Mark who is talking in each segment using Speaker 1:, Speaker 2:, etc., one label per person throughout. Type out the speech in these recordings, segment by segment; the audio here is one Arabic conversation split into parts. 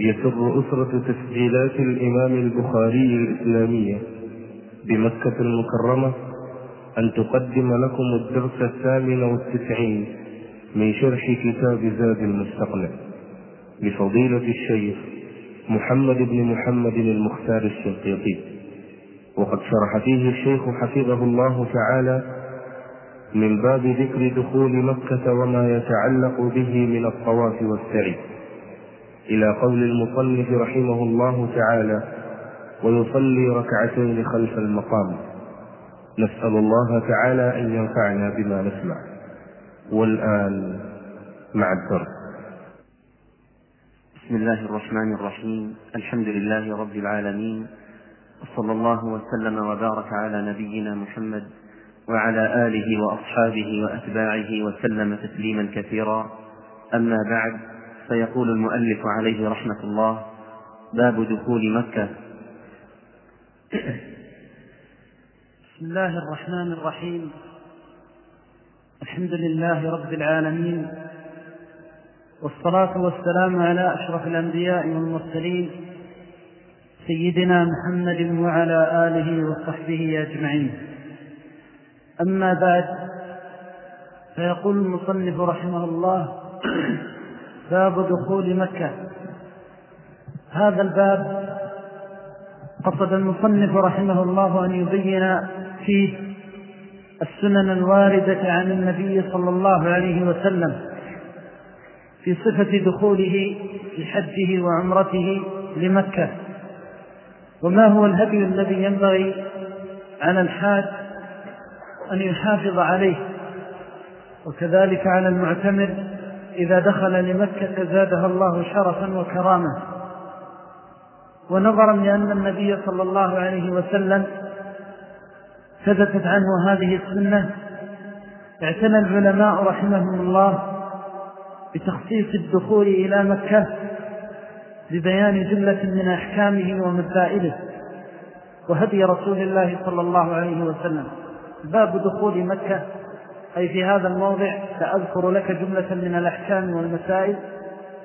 Speaker 1: يسر أسرة تسجيلات الإمام البخاري الإسلامية بمكة المكرمة أن تقدم لكم الدرس الثامن والتسعين من شرح كتاب زاد المستقنع لفضيلة الشيخ محمد بن محمد المختار الشنقيطي. وقد شرح فيه الشيخ حفظه الله تعالى من باب ذكر دخول مكة وما يتعلق به من الطواف والسعي. إلى قول المصنف رحمه الله تعالى ويصلي ركعتين خلف المقام نسأل الله تعالى أن ينفعنا بما نسمع. والآن مع الدرس.
Speaker 2: بسم الله الرحمن الرحيم. الحمد لله رب العالمين. وصلى الله وسلم وبارك على نبينا محمد وعلى آله وأصحابه وأتباعه وسلم تسليما كثيرا. أما بعد فيقول المؤلف عليه رحمة الله باب دخول مكة.
Speaker 3: بسم الله الرحمن الرحيم. الحمد لله رب العالمين والصلاة والسلام على أشرف الأنبياء والمرسلين سيدنا محمد وعلى آله وصحبه أجمعين. أما بعد فيقول المصنف رحمه الله باب دخول مكة. هذا الباب قصد المصنف رحمه الله أن يبين فيه السنن الواردة عن النبي صلى الله عليه وسلم في صفة دخوله في حجه وعمرته لمكة. وما هو الهدي الذي ينبغي على الحاج أن يحافظ عليه؟ وكذلك على المعتمر إذا دخل لمكة زادها الله شرفا وكرامة ونظرا لأن النبي صلى الله عليه وسلم ثبتت عنه هذه السنة. اعتنى العلماء رحمهم الله بتخصيص الدخول إلى مكة ببيان جملة من أحكامه ومسائله وهدي رسول الله صلى الله عليه وسلم. باب دخول مكة أي في هذا الموضع سأذكر لك جملة من الأحكام والمسائل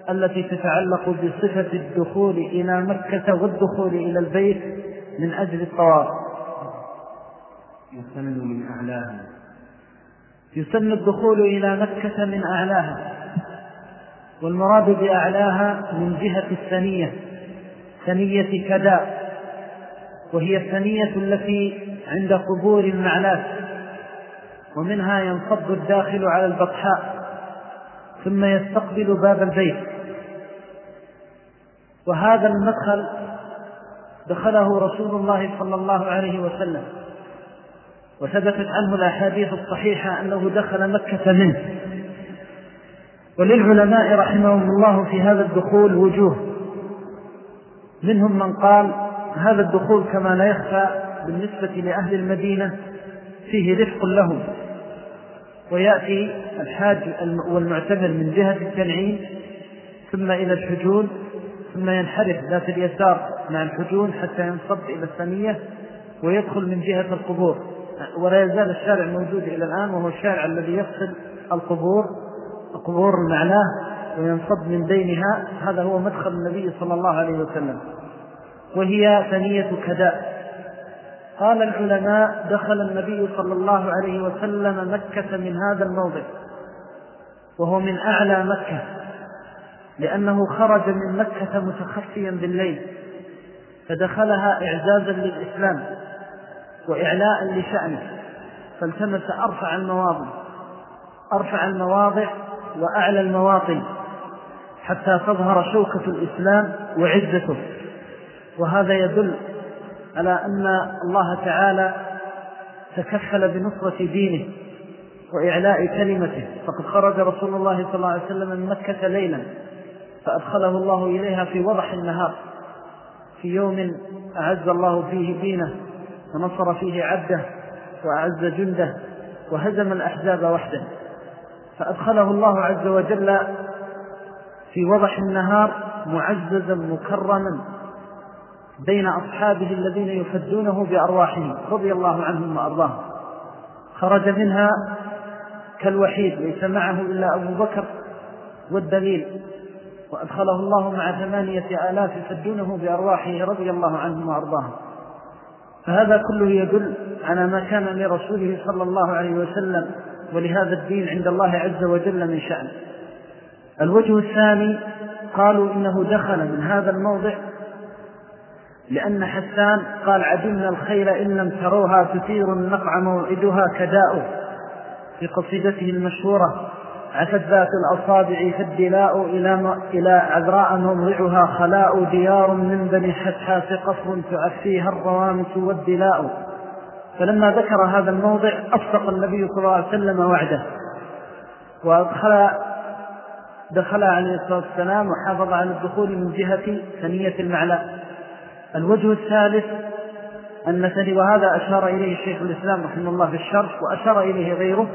Speaker 3: التي تتعلق بصفة الدخول إلى مكة والدخول إلى البيت من أجل الطواف.
Speaker 2: يسن من أعلاها.
Speaker 3: يسن الدخول إلى مكة من أعلاها. والمراد بأعلاها من جهة الثنية ثنية كداء وهي الثنية التي عند قبور المعلات ومنها ينصب الداخل على البطحاء ثم يستقبل باب البيت. وهذا المدخل دخله رسول الله صلى الله عليه وسلم وثبتت عنه الأحاديث الصحيحة أنه دخل مكة منه. وللعلماء رحمهم الله في هذا الدخول وجوه. منهم من قال هذا الدخول كما لا يخفى بالنسبة لأهل المدينة فيه رفق لهم ويأتي الحاج والمعتمر من جهة التنعيم ثم إلى الحجون ثم ينحرف ذات اليسار مع الحجون حتى ينصب إلى الثانية ويدخل من جهة القبور. ولا يزال الشارع موجود إلى الآن وهو الشارع الذي يفصل القبور قبور المعناه وينصب من بينها. هذا هو مدخل النبي صلى الله عليه وسلم. وهي ثنية كداء. قال العلماء دخل النبي صلى الله عليه وسلم مكة من هذا الموضع وهو من أعلى مكة لأنه خرج من مكة متخفيا بالليل فدخلها إعزازا للإسلام وإعلاء لشأنه فالتمس أرفع المواضع أرفع المواضع وأعلى المواطن حتى تظهر شوكة الإسلام وعزته وهذا يدل على أن الله تعالى تكفل بنصرة دينه وإعلاء كلمته. فقد خرج رسول الله صلى الله عليه وسلم من مكة ليلا فأدخله الله إليها في وضح النهار في يوم أعز الله فيه دينه ونصر فيه عبده وأعز جنده وهزم الأحزاب وحده. فأدخله الله عز وجل في وضح النهار معززا مكرما. بين أصحابه الذين يفدونه بأرواحهم رضي الله عنهم وأرضاهم. خرج منها كالوحيد ليس معه إلا أبو بكر والدليل. وأدخله الله مع ثمانية آلاف يفدونه بأرواحه رضي الله عنهم وأرضاهم. فهذا كله يدل على ما كان لرسوله صلى الله عليه وسلم ولهذا الدين عند الله عز وجل من شأن الوجه الثاني قالوا إنه دخل من هذا الموضع لأن حسان قال عدمنا الخيل إن لم تروها تثير النقع موعدها كداء. في قصيدته المشهورة عفت ذات الأصابع فالدلاء إلى, إلى عذراء موضعها خلاء ديار من بني حتحاس قصر تعفيها الروامس والدلاء. فلما ذكر هذا الموضع أصدق النبي صلى الله عليه وسلم وعده. وأدخل دخل عليه الصلاة والسلام وحافظ على الدخول من جهة ثنية المعلاء. الوجه الثالث أن وهذا أشار إليه الشيخ الإسلام رحمه الله في الشرح وأشار إليه غيره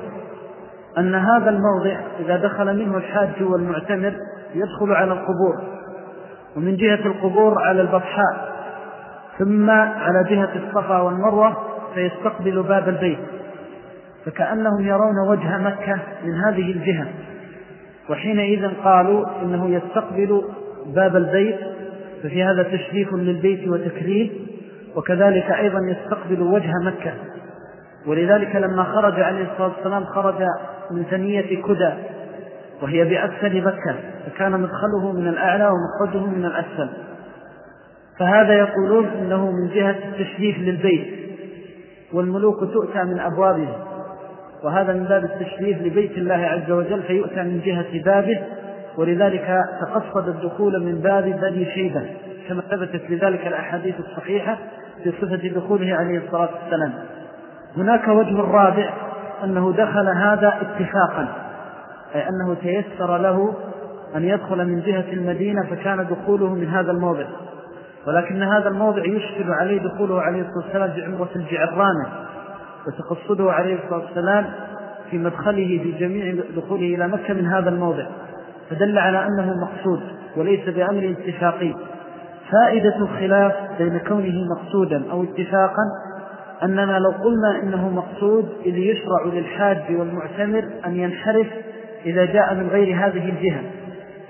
Speaker 3: أن هذا الموضع إذا دخل منه الحاج والمعتمر يدخل على القبور ومن جهة القبور على البطحاء ثم على جهة الصفا والمروة فيستقبل باب البيت فكأنهم يرون وجه مكة من هذه الجهة وحينئذ قالوا إنه يستقبل باب البيت ففي هذا تشريف للبيت وتكريم وكذلك أيضا يستقبل وجه مكة. ولذلك لما خرج عليه الصلاة والسلام خرج من ثنية كدى وهي بأسفل مكة فكان مدخله من الأعلى ومخرجه من الأسفل. فهذا يقولون إنه من جهة التشريف للبيت والملوك تؤتى من أبوابه. وهذا من باب التشريف لبيت الله عز وجل فيؤتى من جهة بابه ولذلك تقصد الدخول من باب بني شيبة كما ثبتت لذلك الأحاديث الصحيحة في صفة دخوله عليه الصلاة والسلام. هناك وجه الرابع أنه دخل هذا اتفاقا أي أنه تيسر له أن يدخل من جهة المدينة فكان دخوله من هذا الموضع. ولكن هذا الموضع يشكل عليه دخوله عليه الصلاة والسلام بعمرة الجعرانة وتقصده عليه الصلاة والسلام في مدخله في جميع دخوله إلى مكة من هذا الموضع. فدل على أنه مقصود وليس بأمر اتفاقي. فائدة الخلاف بين كونه مقصودا أو اتفاقا أننا لو قلنا إنه مقصود إذ يشرع للحاج والمعتمر أن ينحرف إذا جاء من غير هذه الجهة.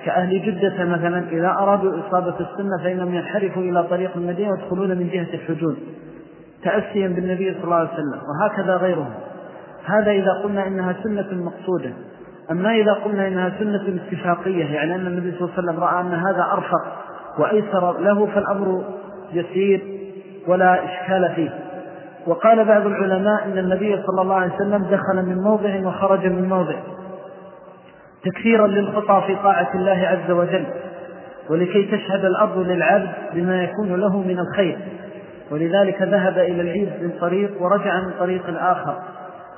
Speaker 3: كأهل جدة مثلا إذا أرادوا إصابة السنة فإنهم ينحرفوا إلى طريق المدينة ويدخلون من جهة الحجون. تأسيا بالنبي صلى الله عليه وسلم وهكذا غيرهم. هذا إذا قلنا إنها سنة مقصودة. أما إذا قلنا إنها سنة اتفاقية يعني أن النبي صلى الله عليه وسلم رأى أن هذا أرفق وأيسر له فالأمر يسير ولا إشكال فيه. وقال بعض العلماء إن النبي صلى الله عليه وسلم دخل من موضع وخرج من موضع تكثيرا للخطى في طاعة الله عز وجل ولكي تشهد الأرض للعبد بما يكون له من الخير. ولذلك ذهب إلى العيد من طريق ورجع من طريق آخر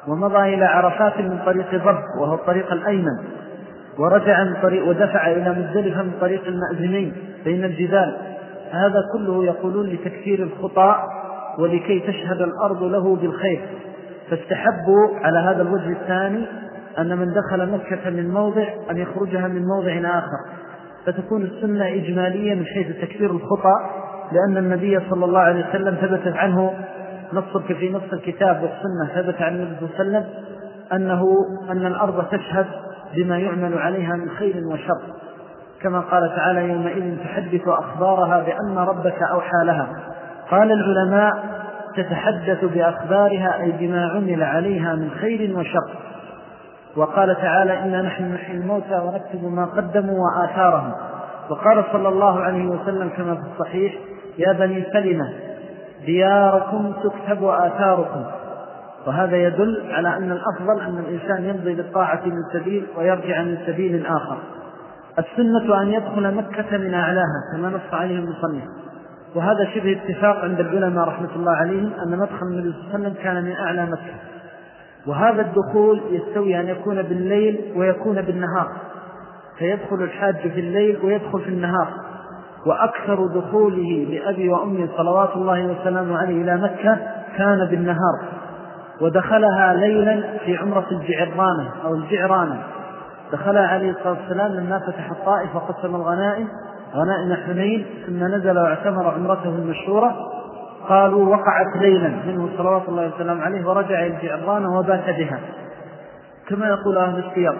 Speaker 3: ومضى إلى عرفات من طريق ضب وهو الطريق الأيمن. ورجع من طريق ودفع إلى مزدلفة من طريق المأزمين بين الجبال. هذا كله يقولون لتكثير الخطى ولكي تشهد الأرض له بالخير. فاستحبوا على هذا الوجه الثاني أن من دخل مكة من موضع أن يخرجها من موضع آخر. فتكون السنة إجمالية من حيث تكثير الخطى لأن النبي صلى الله عليه وسلم ثبتت عنه نصك في نص الكتاب والسنة ثبت عن النبي صلى الله عليه وسلم أنه أن الأرض تشهد بما يعمل عليها من خير وشر. كما قال تعالى يومئذ تحدث أخبارها بأن ربك أوحى لها. قال العلماء تتحدث بأخبارها أي بما عمل عليها من خير وشر. وقال تعالى إنا نحن نحيي الموتى ونكتب ما قدموا وآثارهم. وقال صلى الله عليه وسلم كما في الصحيح يا بني سلمة دياركم تكتب آثاركم وهذا يدل على أن الأفضل أن الإنسان يمضي بالطاعة من سبيل ويرجع من سبيل آخر السنة أن يدخل مكة من أعلاها كما نص عليه المصنف. وهذا شبه اتفاق عند العلماء رحمة الله عليهم أن مدخل النبي صلى الله عليه وسلم كان من أعلى مكة. وهذا الدخول يستوي أن يكون بالليل ويكون بالنهار. فيدخل الحاج في الليل ويدخل في النهار. وأكثر دخوله لأبي وأمي صلوات الله وسلامه عليه إلى مكة كان بالنهار ودخلها ليلا في عمرة الجعرانة أو الجعرانة. دخلها عليه الصلاة والسلام لما فتح الطائف وقسم الغنائم غنائم حنين ثم نزل واعتمر عمرته المشهورة. قالوا وقعت ليلا منه صلوات الله وسلام عليه ورجع إلى الجعرانة وبات بها. كما يقول أهل السياق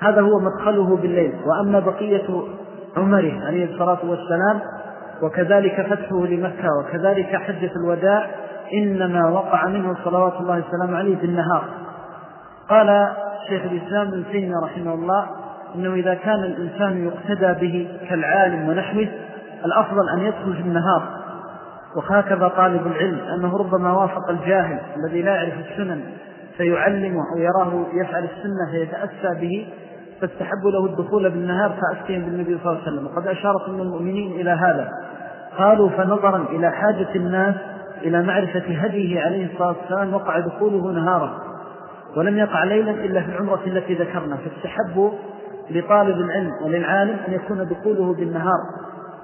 Speaker 3: هذا هو مدخله بالليل وأما بقية عمره عليه الصلاة والسلام وكذلك فتحه لمكة وكذلك حجة الوداع إنما وقع منه صلوات الله والسلام عليه بالنهار قال شيخ الإسلام ابن تيمية رحمه الله أنه إذا كان الإنسان يقتدى به كالعالم ونحوه الأفضل أن يدخل في النهار. وهكذا طالب العلم أنه ربما وافق الجاهل الذي لا يعرف السنن فيعلمه أو يراه يفعل السنة فيتأسى به فاستحب له الدخول بالنهار فأفتهم بالنبي صلى الله عليه وسلم. وقد أشارت من المؤمنين إلى هذا. قالوا فنظرا إلى حاجة الناس إلى معرفة هديه عليه الصلاة والسلام وقع دخوله نهارا ولم يقع ليلا إلا في العمرة التي ذكرنا. فاستحبوا لطالب العلم وللعالم أن يكون دخوله بالنهار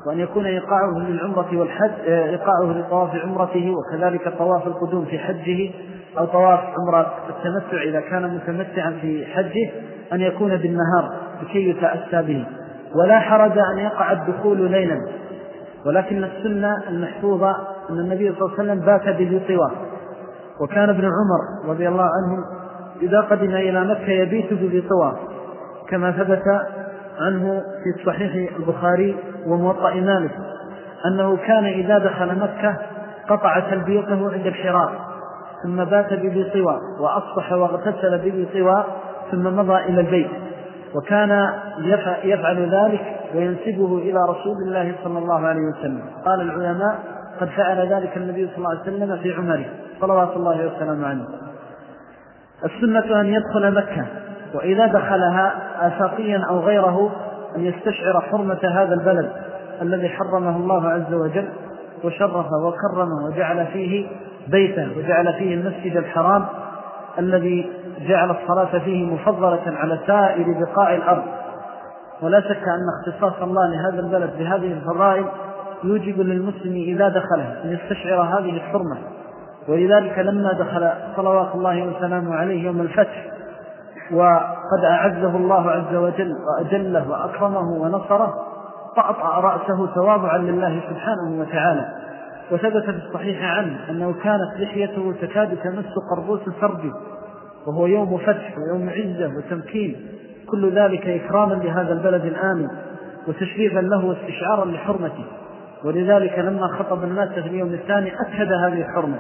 Speaker 3: وأن يكون إيقاعه للعمرة والحج إيقاعه لطواف عمرته وكذلك طواف القدوم في حجه أو طواف عمرة التمتع إذا كان متمتعا في حجه. أن يكون بالنهار لكي يتأسى به. ولا حرج أن يقع الدخول ليلا. ولكن السنة المحفوظة أن النبي صلى الله عليه وسلم بات بذي طوى وكان ابن عمر رضي الله عنه إذا قدم إلى مكة يبيت بذي طوى كما ثبت عنه في صحيح البخاري وموطأ مالك أنه كان إذا دخل مكة قطع تلبيته عند الحراء ثم بات بذي طوى وأصبح واغتسل بذي طوى ثم مضى إلى البيت وكان يفعل ذلك وينسبه إلى رسول الله صلى الله عليه وسلم. قال العلماء قد فعل ذلك النبي صلى الله عليه وسلم في عمره. صلوات الله وسلم عنه السنة أن يدخل مكة وإذا دخلها آفاقيا أو غيره أن يستشعر حرمة هذا البلد الذي حرمه الله عز وجل وشرف وكرمه وجعل فيه بيته وجعل فيه المسجد الحرام الذي جعل الصلاة فيه مفضلة على سائر بقاع الأرض. ولا شك أن اختصاص الله لهذا البلد بهذه الفضائل يوجب للمسلم إذا دخله أن يستشعر هذه الحرمة. ولذلك لما دخل صلوات الله وسلامه عليه يوم الفتح وقد أعزه الله عز وجل وأجله وأكرمه ونصره فأطع رأسه تواضعا لله سبحانه وتعالى. وثبت في الصحيح عنه أنه كانت لحيته تكاد تمس قربوس سرجه وهو يوم فتح ويوم عزة وتمكين. كل ذلك إكراما لهذا البلد الآمن وتشريفا له واستشعارا لحرمته. ولذلك لما خطب الناس في اليوم الثاني أكد هذه الحرمة.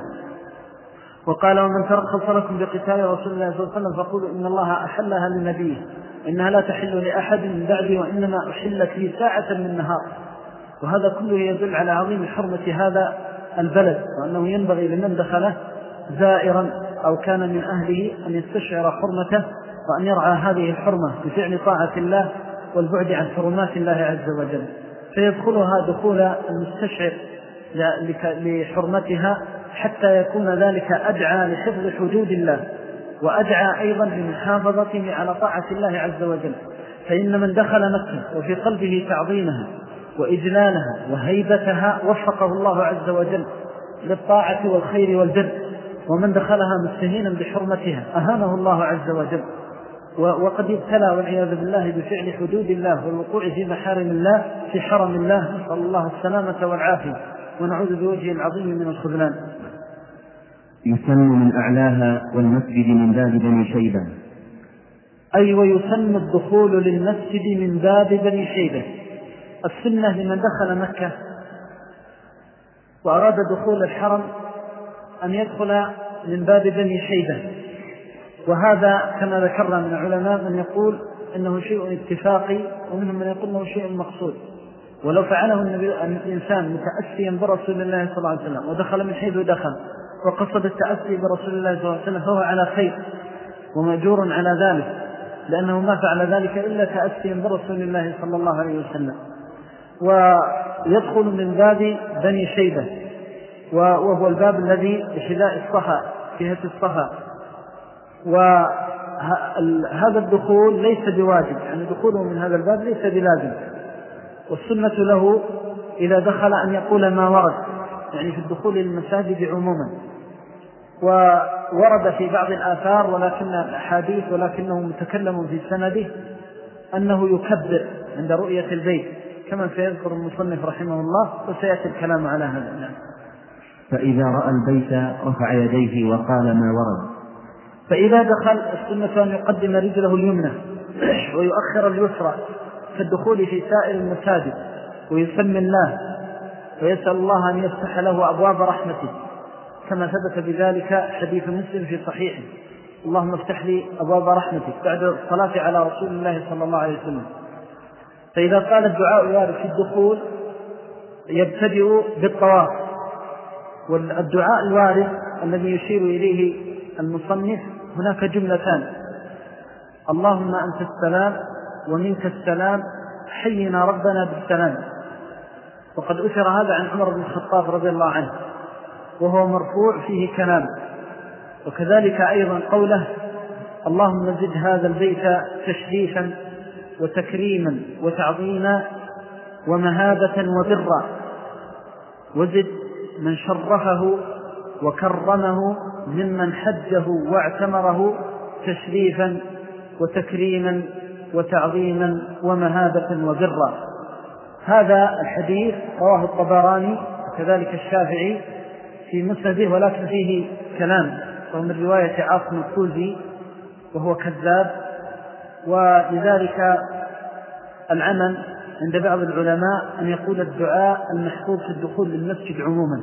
Speaker 3: وقال ومن ترخص لكم بقتال رسول الله صلى الله عليه وسلم فقولوا إن الله أحلها للنبي. إنها لا تحل لأحد من بعدي وإنما أحلت لي ساعة من نهار وهذا كله يدل على عظيم حرمة هذا البلد وأنه ينبغي لمن دخله زائرا. أو كان من أهله أن يستشعر حرمته وأن يرعى هذه الحرمة بفعل طاعة الله والبعد عن حرمات الله عز وجل. فيدخلها دخول المستشعر لحرمتها حتى يكون ذلك أدعى لحفظ حدود الله وأدعى أيضا لمحافظته على طاعة الله عز وجل. فإن من دخل مكة وفي قلبه تعظيمها وإجلالها وهيبتها وفقه الله عز وجل للطاعة والخير والبر. ومن دخلها مستهينا بحرمتها أهانه الله عز وجل. وقد ابتلى والعياذ بالله بفعل حدود الله والوقوع في محارم الله في حرم الله. نسأل الله السلامة والعافية. ونعوذ بوجه العظيم من الخذلان.
Speaker 2: يسن من أعلاها والمسجد من باب بني شيبة.
Speaker 3: أي ويسن الدخول للمسجد من باب بني شيبة. السنة لمن دخل مكة. وأراد دخول الحرم أن يدخل من باب بني شيبة وهذا كما ذكرنا من العلماء من يقول إنه شيء اتفاقي ومنهم من يقول إنه شيء مقصود. ولو فعله الإنسان متأسيا برسول الله صلى الله عليه وسلم ودخل من حيث دخل وقصد التأسي برسول الله صلى الله عليه وسلم فهو على خير ومأجور على ذلك لأنه ما فعل ذلك إلا تأسيا برسول الله صلى الله عليه وسلم. ويدخل من باب بني شيبة وهو الباب الذي بحذاء الصفا جهة الصفا وهذا الدخول ليس بواجب يعني دخوله من هذا الباب ليس بلازم. والسنة له إذا دخل أن يقول ما ورد يعني في الدخول للمساجد عموما. وورد في بعض الآثار ولكن الأحاديث ولكنه متكلم في سنده أنه يكبر عند رؤية البيت. كما سيذكر المصنف رحمه الله وسيأتي الكلام على هذا.
Speaker 2: فإذا رأى البيت رفع يديه وقال ما ورد.
Speaker 3: فإذا دخل السنة أن يقدم رجله اليمنى ويؤخر اليسرى كالدخول في سائر المساجد ويسمي الله ويسأل الله أن يفتح له أبواب رحمته. كما ثبت بذلك حديث مسلم في صحيحه. اللهم افتح لي أبواب رحمتك بعد الصلاة على رسول الله صلى الله عليه وسلم. فإذا قال الدعاء الوارد في الدخول يبتدئ بالطواف. والدعاء الوارد الذي يشير إليه المصنف هناك جملتان. اللهم أنت السلام ومنك السلام حينا ربنا بالسلام. وقد أثر هذا عن عمر بن الخطاب رضي الله عنه وهو مرفوع فيه كلام. وكذلك أيضا قوله اللهم زد هذا البيت تشريفا وتكريما وتعظيما ومهابة وبرا. وزد من شرفه وكرمه ممن حجه واعتمره تشريفا وتكريما وتعظيما ومهابة وبرا. هذا الحديث رواه الطبراني وكذلك الشافعي في مسنده ولكن فيه كلام وهو من رواية عاصم الكوزي وهو كذاب. ولذلك العمل عند بعض العلماء أن يقول الدعاء المحفوظ في الدخول للمسجد عموما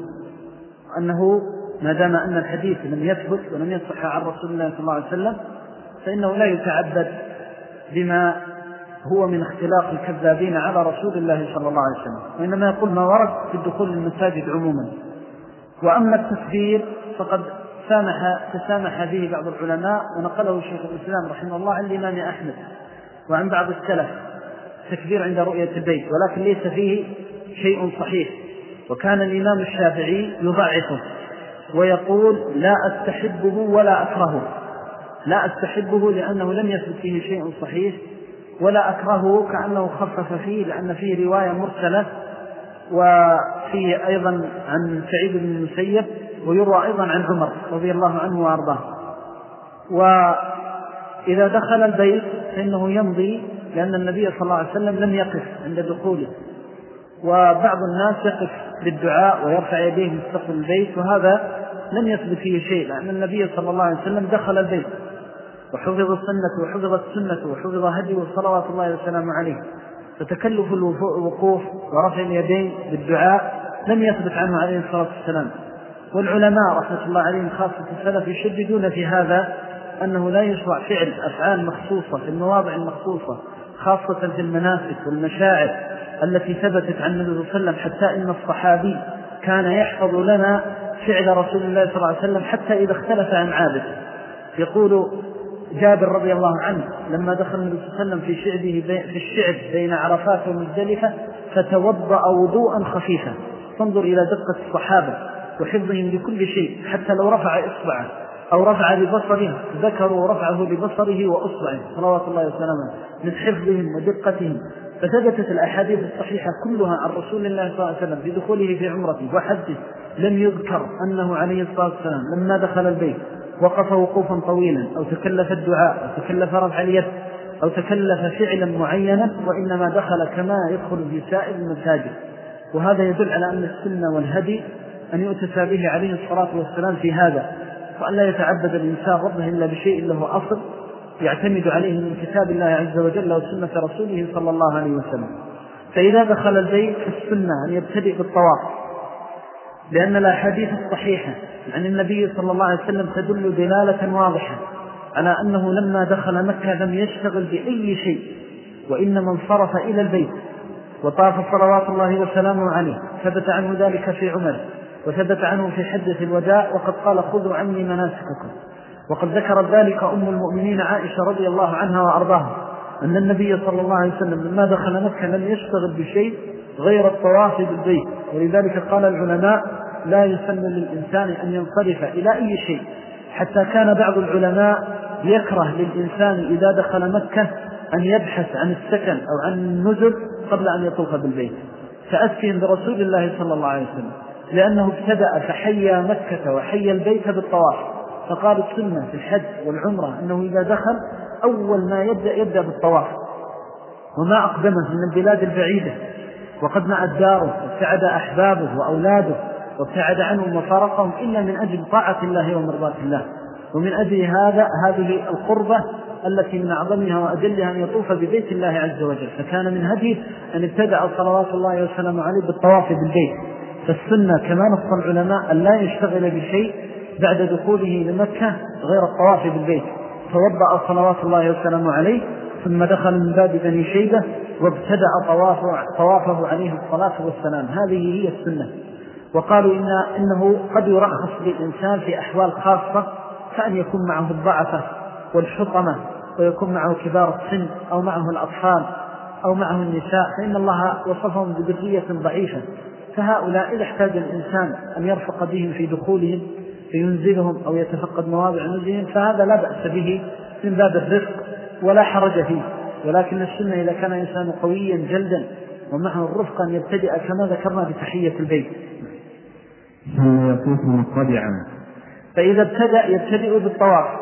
Speaker 3: أنه ما دام أن الحديث لم يثبت ولم يصح عن رسول الله صلى الله عليه وسلم فإنه لا يتعبد بما هو من اختلاق الكذابين على رسول الله صلى الله عليه وسلم وإنما يقول ما ورد في الدخول للمساجد عموما. وأما التكبير فقد سامح تسامح به بعض العلماء ونقله شيخ الإسلام رحمه الله عن الإمام أحمد وعن بعض السلف. تكبير عند رؤية البيت ولكن ليس فيه شيء صحيح. وكان الإمام الشافعي يضعفه ويقول لا أستحبه ولا أكرهه. لا أستحبه لأنه لم يثبت فيه شيء صحيح ولا أكرهه كأنه خفف فيه لأن فيه رواية مرسلة وفيه أيضا عن سعيد بن المسيب ويروى أيضا عن عمر رضي الله عنه وأرضاه. وإذا دخل البيت فإنه يمضي لأن النبي صلى الله عليه وسلم لم يقف عند دخوله. وبعض الناس يقف للدعاء ويرفع يديه مستقبل البيت وهذا لم يثبت فيه شيء لأن النبي صلى الله عليه وسلم دخل البيت. وحفظ السنة وحفظت السنة وحفظ هدي صلوات الله وسلامه عليه. فتكلف الوقوف ورفع اليدين بالدعاء لم يثبت عنه عليه الصلاة والسلام. والعلماء رحمة الله عليهم خاصة السلف يشددون في هذا أنه لا يشرع فعل أفعال مخصوصة في المواضع المخصوصة. خاصة في المناسك والمشاعر التي ثبتت عن النبي صلى الله عليه وسلم حتى إن الصحابي كان يحفظ لنا فعل رسول الله صلى الله عليه وسلم حتى إذا اختلف عن عادته. يقول جابر رضي الله عنه لما دخل النبي صلى الله عليه وسلم في شعبه في الشعب بين عرفات ومزدلفة فتوضأ وضوءا خفيفا. تنظر إلى دقة الصحابة وحفظهم لكل شيء حتى لو رفع إصبعه أو رفع لبصره ذكروا رفعه لبصره وأصبعه. صلوات الله وسلامه من حفظهم ودقتهم. فثبتت الأحاديث الصحيحة كلها عن رسول الله صلى الله عليه وسلم في دخوله في عمرته وحده. لم يذكر أنه عليه الصلاة والسلام لما دخل البيت وقف وقوفا طويلا أو تكلف الدعاء أو تكلف رفع اليد أو تكلف فعلا معينا وإنما دخل كما يدخل في سائر المساجد. وهذا يدل على أن السنة والهدي أن يؤتسى به عليه الصلاة والسلام في هذا. وأن لا يتعبد الإنسان ربه إلا بشيء له أصل. يعتمد عليه من كتاب الله عز وجل وسنة رسوله صلى الله عليه وسلم. فإذا دخل البيت فالسنة أن يبتدئ بالطواف لأن الأحاديث الصحيحة عن النبي صلى الله عليه وسلم تدل دلالة واضحة على أنه لما دخل مكة لم يشتغل بأي شيء وإنما انصرف إلى البيت وطاف صلوات الله وسلامه عليه. ثبت عنه ذلك في عمر وثبت عنه في حدث الوداع وقد قال خذوا عني مناسككم. وقد ذكرت ذلك أم المؤمنين عائشة رضي الله عنها وأرضاها أن النبي صلى الله عليه وسلم لما دخل مكة لم يشتغل بشيء غير الطواف بالبيت. ولذلك قال العلماء لا يسن للإنسان أن ينصرف إلى أي شيء حتى كان بعض العلماء يكره للإنسان إذا دخل مكة أن يبحث عن السكن أو عن النزل قبل أن يطوف بالبيت. فأسكن برسول الله صلى الله عليه وسلم لأنه ابتدأ فحيا مكة وحيا البيت بالطواف. فقال السنة في الحج والعمرة أنه إذا دخل أول ما يبدأ يبدأ بالطواف. وما أقدمه من البلاد البعيدة. وقد مع داره وابتعد أحبابه وأولاده وابتعد عنهم وفارقهم إلا من أجل طاعة الله ومرضات الله. ومن أجل هذا هذه القربة التي من أعظمها وأجلها أن يطوف ببيت الله عز وجل. فكان من هديه أن ابتدأ صلوات الله وسلامه عليه بالطواف بالبيت. فالسنة كما نص العلماء أن لا يشتغل بشيء بعد دخوله لمكة غير الطواف بالبيت. فوضأ صلوات الله وسلامه عليه ثم دخل من باب بني شيبة وابتدأ طوافه, طوافه عليه الصلاة والسلام. هذه هي السنة. وقالوا إن إنه قد يرخص للإنسان في أحوال خاصة كأن يكون معه الضعفة والحطمة ويكون معه كبار السن أو معه الأطفال أو معه النساء فإن الله وصفهم بذرية ضعيفة. فهؤلاء إذا احتاج الإنسان أن يرفق بهم في دخولهم فينزلهم أو يتفقد مواضع نزلهم فهذا لا بأس به من باب الرفق ولا حرج فيه. ولكن السنة إذا كان إنسان قويا جلدا ومعه الرفق أن يبتدئ كما ذكرنا بتحية البيت.
Speaker 1: ثم يطوف منقبعا
Speaker 3: فإذا ابتدأ يبتدئ بالطواف.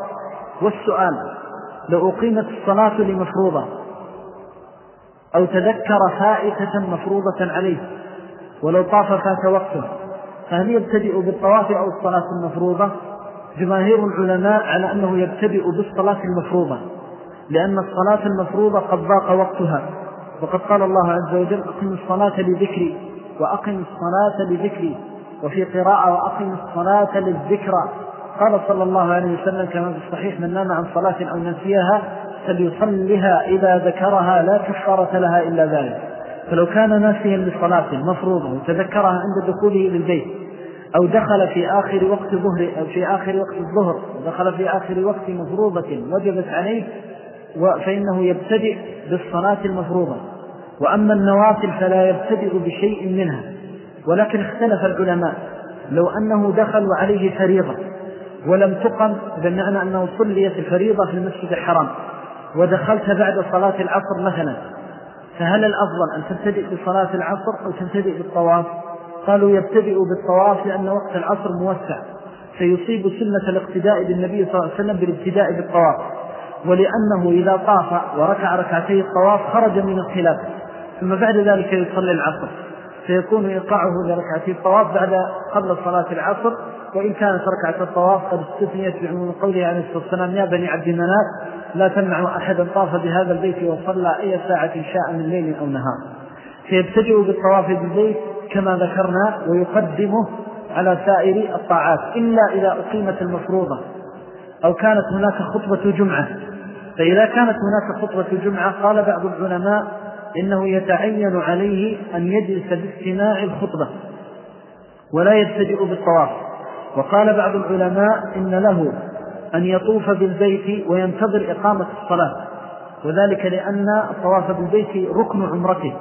Speaker 3: والسؤال لو أقيمت الصلاة لمفروضة أو تذكر فائتة مفروضة عليه ولو طاف فات وقته فهل يبتدئ بالطواف أو الصلاة المفروضة؟ جماهير العلماء على أنه يبتدئ بالصلاة المفروضة لأن الصلاة المفروضة قد ضاق وقتها. وقد قال الله عز وجل أقم الصلاة لذكري وأقم الصلاة لذكري وفي قراءة وأقم الصلاة للذكرى قال صلى الله عليه وسلم كما في الصحيح من نام عن صلاة أو نسيها فليصلها إذا ذكرها لا كفارة لها إلا ذلك فلو كان ناسيا لصلاة مفروضة وتذكرها عند دخوله للبيت أو دخل في آخر وقت ظهر أو في آخر وقت الظهر ودخل في آخر وقت مفروضة وجبت عليه فإنه يبتدئ بالصلاة المفروضة. وأما النوافل فلا يبتدئ بشيء منها. ولكن اختلف العلماء. لو أنه دخل وعليه فريضة ولم تقم بمعنى أنه صليت الفريضة في المسجد الحرام ودخلت بعد صلاة العصر مثلا فهل الأفضل أن تبتدئ بصلاة العصر أو تبتدئ بالطواف؟ قالوا يبتدئ بالطواف لأن وقت العصر موسع فيصيب سنة الاقتداء بالنبي صلى الله عليه وسلم بالابتداء بالطواف. ولأنه إذا طاف وركع ركعتي الطواف خرج من الخلاف. ثم بعد ذلك يصلي العصر. فيكون إيقاعه لركعتي الطواف بعد قبل صلاة العصر. وإن كانت ركعة الطواف قد استثنيت بعموم قوله عليه الصلاة والسلام يا بني عبد مناف لا تمنع أحدا طاف بهذا البيت وصلى أي ساعة شاء من ليل أو نهار. فيبتدئ بالطواف بالبيت كما ذكرنا ويقدمه على سائر الطاعات إلا إذا أقيمت المفروضة أو كانت هناك خطبة جمعة. فإذا كانت هناك خطبة جمعة قال بعض العلماء إنه يتعين عليه أن يجلس باستماع الخطبة ولا يبتدئ بالطواف. وقال بعض العلماء إن له أن يطوف بالبيت وينتظر إقامة الصلاة وذلك لأن الطواف بالبيت ركن عمرته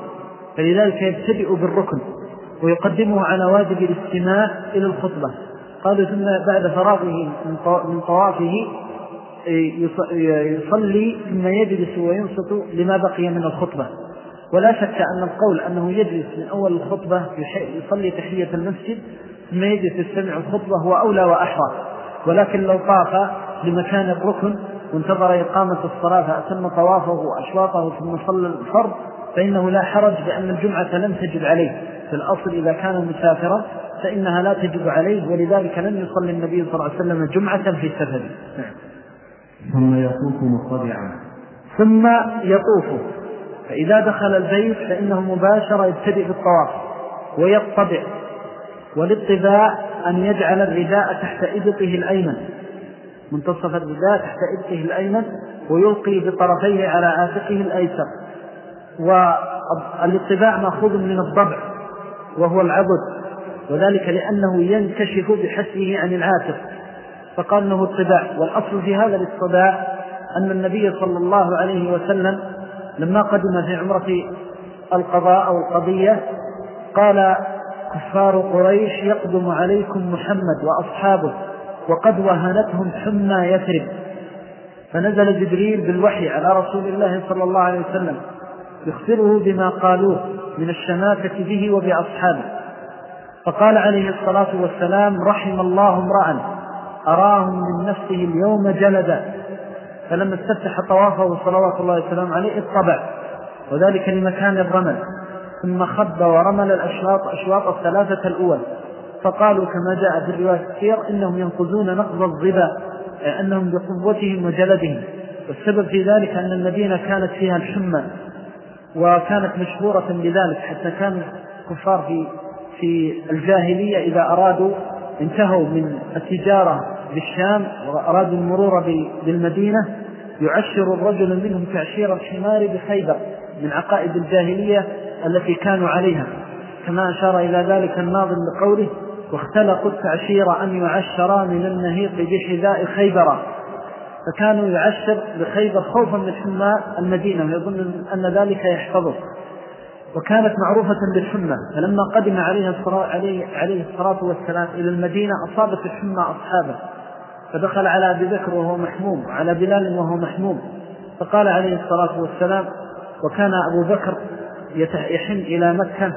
Speaker 3: فلذلك يبتدئ بالركن. ويقدمه على واجب الاستماع إلى الخطبة. قالوا ثم بعد فراغه من طوافه يصلي ثم يجلس وينصت لما بقي من الخطبة. ولا شك أن القول أنه يجلس من أول الخطبة يصلي تحية المسجد ثم يجلس يستمع الخطبة هو أولى وأحرى. ولكن لو طاف لمكان الركن وانتظر إقامة الصلاة فأتم طوافه وأشواطه ثم صلى الفرض فإنه لا حرج بأن الجمعة لم تجب عليه. في الأصل إذا كان مسافرا فإنها لا تجب عليه ولذلك لم يصلي النبي صلى الله عليه وسلم جمعة في السفر.
Speaker 1: ثم يطوف مطبعا
Speaker 3: ثم يطوف. فإذا دخل البيت فإنه مباشرة يبتدئ بالطواف ويطبع والاطباع أن يجعل الرداء تحت إبطه الأيمن. منتصف الرداء تحت إبطه الأيمن ويلقي بطرفيه على عاتقه الأيسر. والاطباع مأخوذ من الضبع وهو العبد وذلك لأنه ينكشف بحسه عن العاتق فقال إنه الطباع. والأصل في هذا الاطباع أن النبي صلى الله عليه وسلم لما قدم في عمرة القضاء أو القضية قال كفار قريش يقدم عليكم محمد وأصحابه وقد وهنتهم حمى يثرب. فنزل جبريل بالوحي على رسول الله صلى الله عليه وسلم. يخبره بما قالوه من الشماتة به وبأصحابه. فقال عليه الصلاة والسلام رحم الله امرأ أراهم من نفسه اليوم جلدا. فلما استفتح طوافه صلوات الله وسلام عليه اطبع وذلك لمكان الرمل. ثم خب ورمل الأشواط أشواط الثلاثة الأول. فقالوا كما جاء في الرواية السير إنهم ينقذون نقض الظبا أنهم بقوتهم وجلدهم. والسبب في ذلك أن المدينة كانت فيها الحمى. وكانت مشهورة بذلك حتى كان الكفار في في الجاهلية إذا أرادوا انتهوا من التجارة بالشام وأرادوا المرور بالمدينة يعشر الرجل منهم تعشير الحمار بخيبر من عقائد الجاهلية التي كانوا عليها. كما أشار إلى ذلك الناظم بقوله واختلقوا التعشير أن يعشرا من النهيق بحذاء خيبر. فكانوا يعشر بخيبر خوفا من حمى المدينة ويظن أن ذلك يحفظه. وكانت معروفة بالحمى فلما قدم عليه الصلاة, عليه, عليه الصلاة والسلام إلى المدينة أصابت الحمى أصحابه. فدخل على أبي بكر وهو محموم وعلى بلال وهو محموم. فقال عليه الصلاة والسلام وكان أبو بكر يحن إلى مكة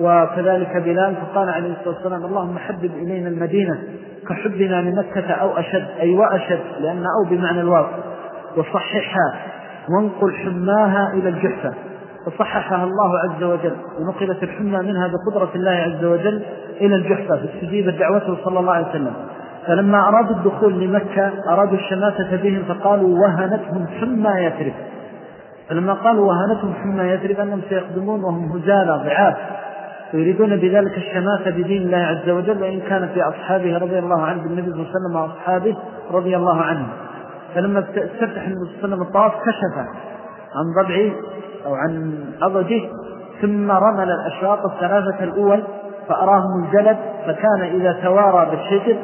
Speaker 3: وكذلك بلال. فقال عليه الصلاة والسلام اللهم حبب إلينا المدينة. كحبنا لمكة أو أشد أي وأشد لأن أو بمعنى الواو وصححها وانقل حماها إلى الجحفة. فصححها الله عز وجل ونقلت الحمى منها بقدرة الله عز وجل إلى الجحفة فاستجيبت دعوته صلى الله عليه وسلم. فلما أرادوا الدخول لمكة أرادوا الشماتة بهم فقالوا وهنتهم حمى يثرب. فلما قالوا وهنتهم حمى يثرب أنهم سيقدمون وهم هزالة ضعاف. ويريدون بذلك الشماتة بدين الله عز وجل وإن كانت في أصحابه رضي الله عنه بالنبي صلى الله عليه وسلم وأصحابه رضي الله عنه. فلما استفتح النبي صلى الله عليه وسلم الطواف كشف عن ضبعه أو عن أضجه ثم رمل الأشواط الثلاثة الأول فأراهم الجلد فكان إذا توارى بالحجر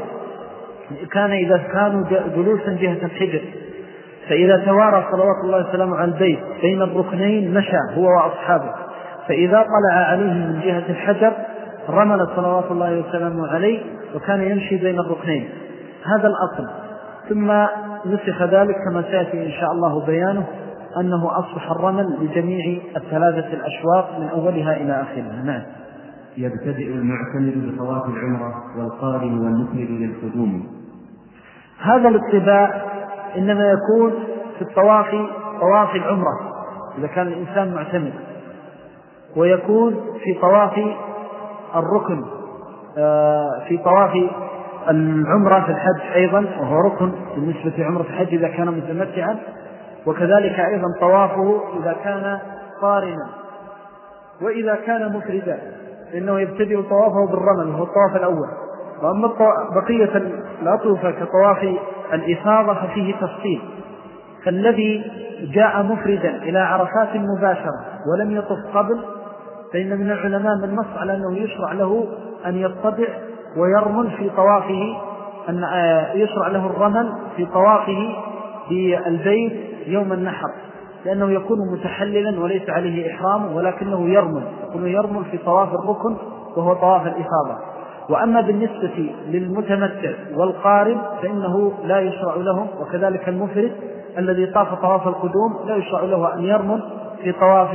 Speaker 3: كان إذا كانوا جلوسا جهة الحجر. فإذا توارى صلوات الله وسلامه على البيت بين الركنين مشى هو وأصحابه. فإذا طلع عليه من جهة الحجر رمل صلوات الله وسلامه عليه وكان يمشي بين الركنين. هذا الأصل. ثم نسخ ذلك كما سيأتي إن شاء الله بيانه أنه أصبح الرمل لجميع الثلاثة الأشواط من أولها إلى آخرها. نعم.
Speaker 1: يبتدئ المعتمد بطواف العمرة والقارن والمفرد للقدوم.
Speaker 3: هذا الاتباع إنما يكون في الطواف طواف العمرة. إذا كان الإنسان معتمد. ويكون في طواف الركن آه، في طواف العمرة في الحج أيضا وهو ركن بالنسبة لعمرة الحج إذا كان متمتعا وكذلك أيضا طوافه إذا كان قارنا. وإذا كان مفردا فإنه يبتدئ طوافه بالرمل وهو الطواف الأول. وأما بقية الأطوفة كطواف الإفاضة ففيه تفصيل. فالذي جاء مفردا إلى عرفات مباشرة ولم يطف قبل فإن من العلماء من نص على أنه يشرع له أن يطبع ويرمل في طوافه أن آه، يشرع له الرمل في طوافه بالبيت يوم النحر لأنه يكون متحللا وليس عليه إحرام ولكنه يرمل يكون يرمل في طواف الركن وهو طواف الإفاضة. وأما بالنسبة للمتمتع والقارب فإنه لا يشرع لهم وكذلك المفرد الذي طاف طواف القدوم لا يشرع له أن يرمل في طواف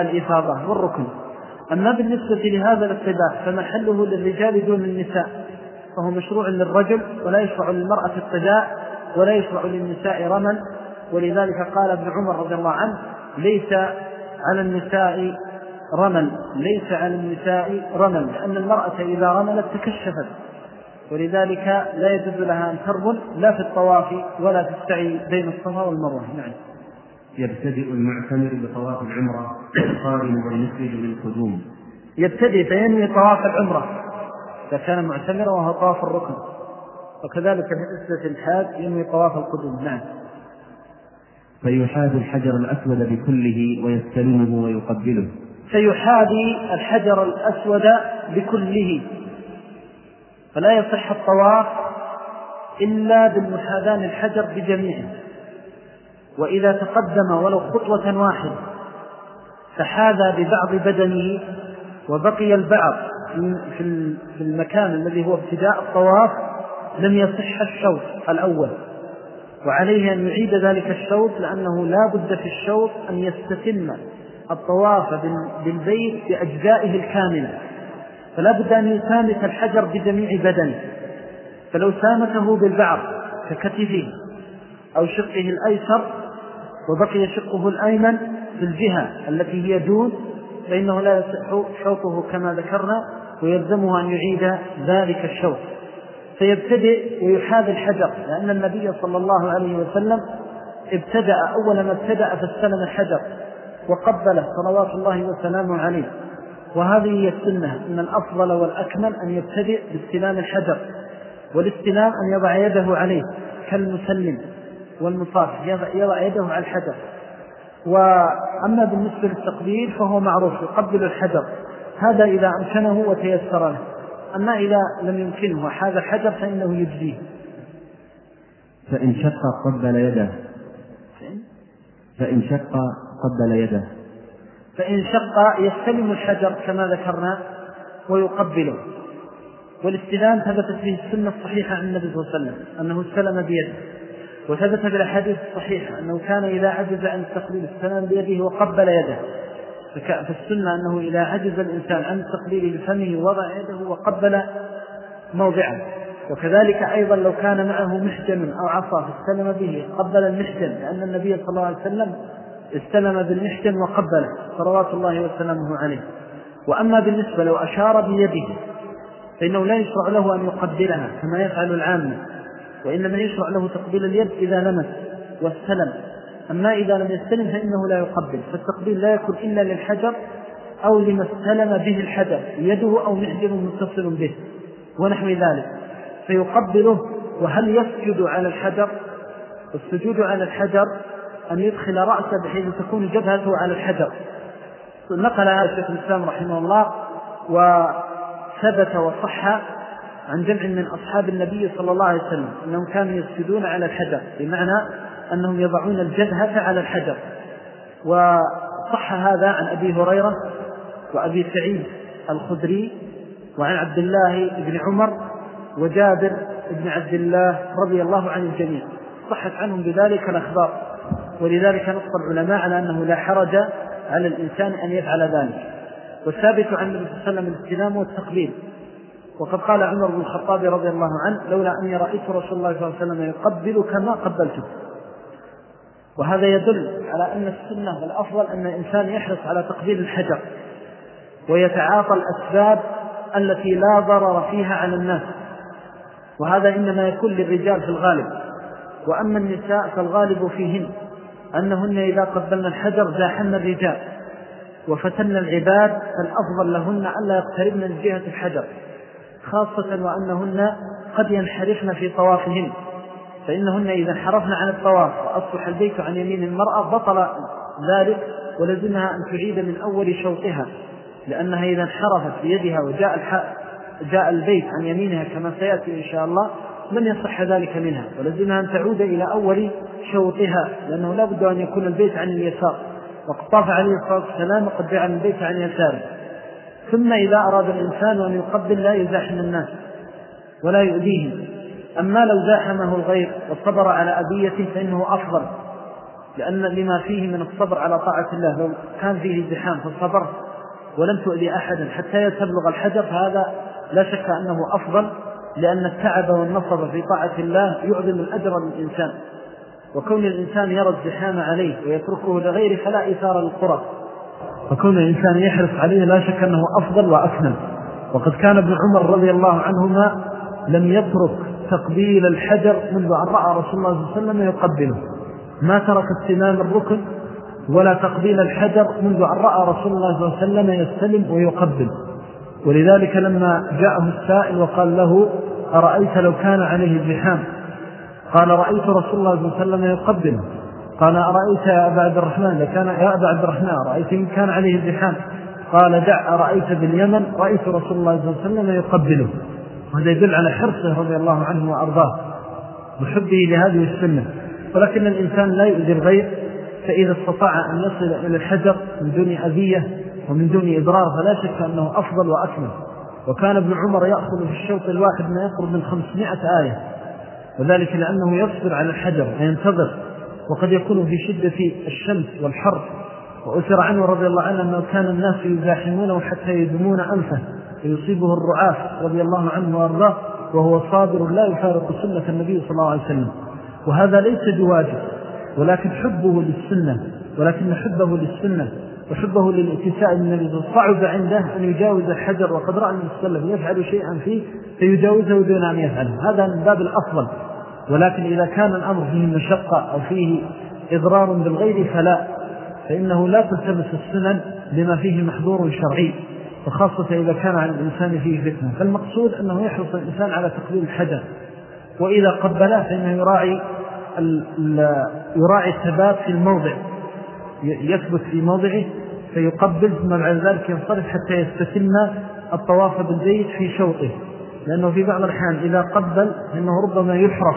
Speaker 3: الإفاضة والركن. أما بالنسبة لهذا الاتباع فمحله للرجال دون النساء؟ فهو مشروع للرجل ولا يشرع للمرأة الطباع ولا يشرع للنساء رمل ولذلك قال ابن عمر رضي الله عنه ليس على النساء رمل ليس على النساء رمل لأن المرأة إذا رملت تكشفت. ولذلك لا يجوز لها أن ترمل لا في الطواف ولا في السعي بين الصفا والمروة. نعم.
Speaker 1: يبتدئ المعتمر بطواف العمرة القارن والمسجد للقدوم
Speaker 3: يبتدئ فينوي طواف العمرة. إذا كان معتمرا وهو طواف الركن. وكذلك بالنسبة للحاج ينوي طواف القدوم نعم.
Speaker 1: فيحاذي الحجر الأسود بكله ويستلمه ويقبله.
Speaker 3: فيحاذي الحجر الأسود بكله. فلا يصح الطواف إلا بالمحاذاة الحجر بجميعه. وإذا تقدم ولو خطوة واحدة فحاذى ببعض بدنه وبقي البعض في المكان الذي هو ابتداء الطواف لم يصح الشوط الأول. وعليه أن يعيد ذلك الشوط لأنه لا بد في الشوط أن يستتم الطواف بالبيت بأجزائه الكاملة. فلا بد أن يسامك الحجر بجميع بدنه. فلو سامكه بالبعض ككتفه أو شقه الأيسر وبقي شقه الأيمن في الجهة التي هي دون فإنه لا يصح شوطه كما ذكرنا ويلزمه أن يعيد ذلك الشوط. فيبتدئ ويحاذي الحجر لأن النبي صلى الله عليه وسلم ابتدأ أول ما ابتدأ فاستلم الحجر وقبله صلوات الله وسلامه عليه. وهذه هي السنة إن الأفضل والأكمل أن يبتدئ باستلام الحجر والاستلام أن يضع يده عليه كالمسلم. والمصافح يضع يده على الحجر. وأما بالنسبة للتقبيل فهو معروف يقبل الحجر. هذا إذا أمكنه وتيسر له. أما إذا لم يمكنه وحاذ الحجر فإنه يجزيه.
Speaker 2: فإن شق قبل يده. فإن شق قبل يده.
Speaker 3: فإن شق يستلم الحجر كما ذكرنا ويقبله. والاستلام ثبتت به السنة الصحيحة عن النبي صلى الله عليه وسلم أنه استلم بيده. وثبت في الأحاديث الصحيحة أنه كان إذا عجز عن التقبيل استلم بيده وقبل يده. فالسنة أنه إذا عجز الإنسان عن التقبيل بفمه وضع يده وقبل موضعه. وكذلك أيضا لو كان معه محجن أو عصا فاستلم به قبل المحجن لأن النبي صلى الله عليه وسلم استلم بالمحجن وقبله صلوات الله وسلامه عليه. وأما بالنسبة لو أشار بيده فإنه لا يشرع له أن يقبلها كما يفعل العامة. وإنما يشرع له تقبيل اليد إذا لمس واستلم أما إذا لم يستلم فإنه لا يقبل. فالتقبيل لا يكون إلا للحجر أو لما استلم به الحجر يده أو محجر متصل به ونحو ذلك. فيقبله وهل يسجد على الحجر؟ السجود على الحجر أن يدخل رأسه بحيث تكون جبهته على الحجر. نقل شيخ الإسلام رحمه الله وثبت وصح عن جمع من أصحاب النبي صلى الله عليه وسلم أنهم كانوا يسجدون على الحجر بمعنى أنهم يضعون الجبهة على الحجر. وصح هذا عن أبي هريرة وأبي سعيد الخدري وعن عبد الله بن عمر وجابر بن عبد الله رضي الله عن الجميع. صحت عنهم بذلك الأخبار ولذلك نص العلماء على أنه لا حرج على الإنسان أن يفعل ذلك. والثابت عن النبي صلى الله عليه وسلم الاستلام والتقبيل. وقد قال عمر بن الخطاب رضي الله عنه لولا أني رأيت رسول الله صلى الله عليه وسلم يقبل كما قبلته. وهذا يدل على أن السنة والأفضل أن الإنسان يحرص على تقبيل الحجر ويتعاطى الأسباب التي لا ضرر فيها على الناس. وهذا إنما يكون للرجال في الغالب. وأما النساء فالغالب فيهن أنهن إذا قبلن الحجر زاحن الرجال. وفتن العباد فالأفضل لهن ألا يقتربن من جهة الحجر. خاصة وأنهن قد ينحرفن في طوافهن. فإنهن إذا انحرفن عن الطواف وأصبح البيت عن يمين المرأة بطل ذلك ولزمها أن تعيد من أول شوطها. لأنها إذا انحرفت بيدها وجاء جاء البيت عن يمينها كما سيأتي إن شاء الله لم يصح ذلك منها. ولزمها أن تعود إلى أول شوطها لأنه لا بد أن يكون البيت عن اليسار. وقد طاف عليه الصلاة والسلام وقد جعل البيت عن يساره. ثم إذا أراد الإنسان أن يقبل لا يزاحم الناس ولا يؤذيهم. أما لو زاحمه الغير والصبر على أذيته فإنه أفضل لأن لما فيه من الصبر على طاعة الله لو كان فيه زحام فالصبر ولم تؤذي أحدا حتى يتبلغ الحجر فهذا لا شك أنه أفضل لأن التعب والنصب في طاعة الله يعظم الأجر للإنسان. وكون الإنسان يرى الزحام عليه ويتركه لغيره فلا إثار للقرى. فكون الإنسان يحرص عليه لا شك أنه أفضل وأكمل وقد كان ابن عمر رضي الله عنهما لم يترك تقبيل الحجر منذ أن رأى رسول الله صلى الله عليه وسلم يقبله. ما ترك استمام الركن ولا تقبيل الحجر منذ أن رأى رسول الله صلى الله عليه وسلم يستلم ويقبل. ولذلك لما جاءه السائل وقال له أرأيت لو كان عليه الزحام؟ قال رأيت رسول الله صلى الله عليه وسلم يقبله. قال أرأيت يا أبا عبد الرحمن؟ لكان يا أبا عبد الرحمن رأيت إن كان عليه الزحام قال دع أرأيت باليمن؟ رأيت رسول الله صلى الله عليه وسلم يقبله. وهذا يدل على حرصه رضي الله عنه وأرضاه وحبه لهذه السنة. ولكن الإنسان لا يؤذي الغير فإذا استطاع أن يصل إلى الحجر من دون أذية ومن دون إضرار فلا شك أنه أفضل وأكمل. وكان ابن عمر يأخذ في الشوط الواحد ما يقرب من خمسمائة آية. وذلك لأنه يصبر على الحجر وينتظر وقد يكون في شدة الشمس والحر. وأسر عنه رضي الله عنه أنه كان الناس يزاحمونه حتى يدمون أنفه فيصيبه الرعاف رضي الله عنه وأرضاه وهو صابر لا يفارق سنة النبي صلى الله عليه وسلم. وهذا ليس بواجب ولكن حبه للسنة ولكن حبه للسنة وحبه للاتساء النبي صعب عنده أن يجاوز الحجر وقد رأى النبي صلى الله عليه وسلم يفعل شيئا فيه فيجاوزه دون أن يفعله. هذا من باب الأفضل. ولكن إذا كان الأمر فيه مشقة أو فيه إضرار بالغير فلا فإنه لا تلتبس السنن لما فيه محظور شرعي وخاصة إذا كان على الإنسان فيه فتنة. فالمقصود أنه يحرص الإنسان على تقبيل الحجر وإذا قبله فإنه يراعي يراعي الثبات في الموضع يثبت في موضعه فيقبل ثم بعد ذلك ينصرف حتى يستتم الطواف بالبيت في شوطه لأنه في بعض الأحيان إذا قبل فإنه ربما يحرف